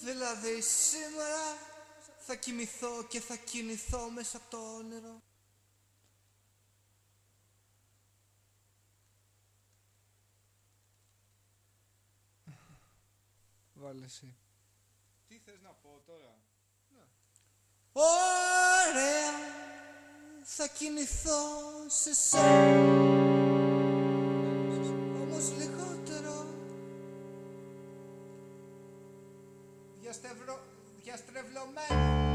Δηλαδή σήμερα θα κοιμηθώ και θα κινηθώ μέσα από το όνειρο. Βάλε εσύ. Τι θες να πω τώρα; Ωραία, θα κινηθώ σε σένα Διαστευρο... Διαστρεβλωμένο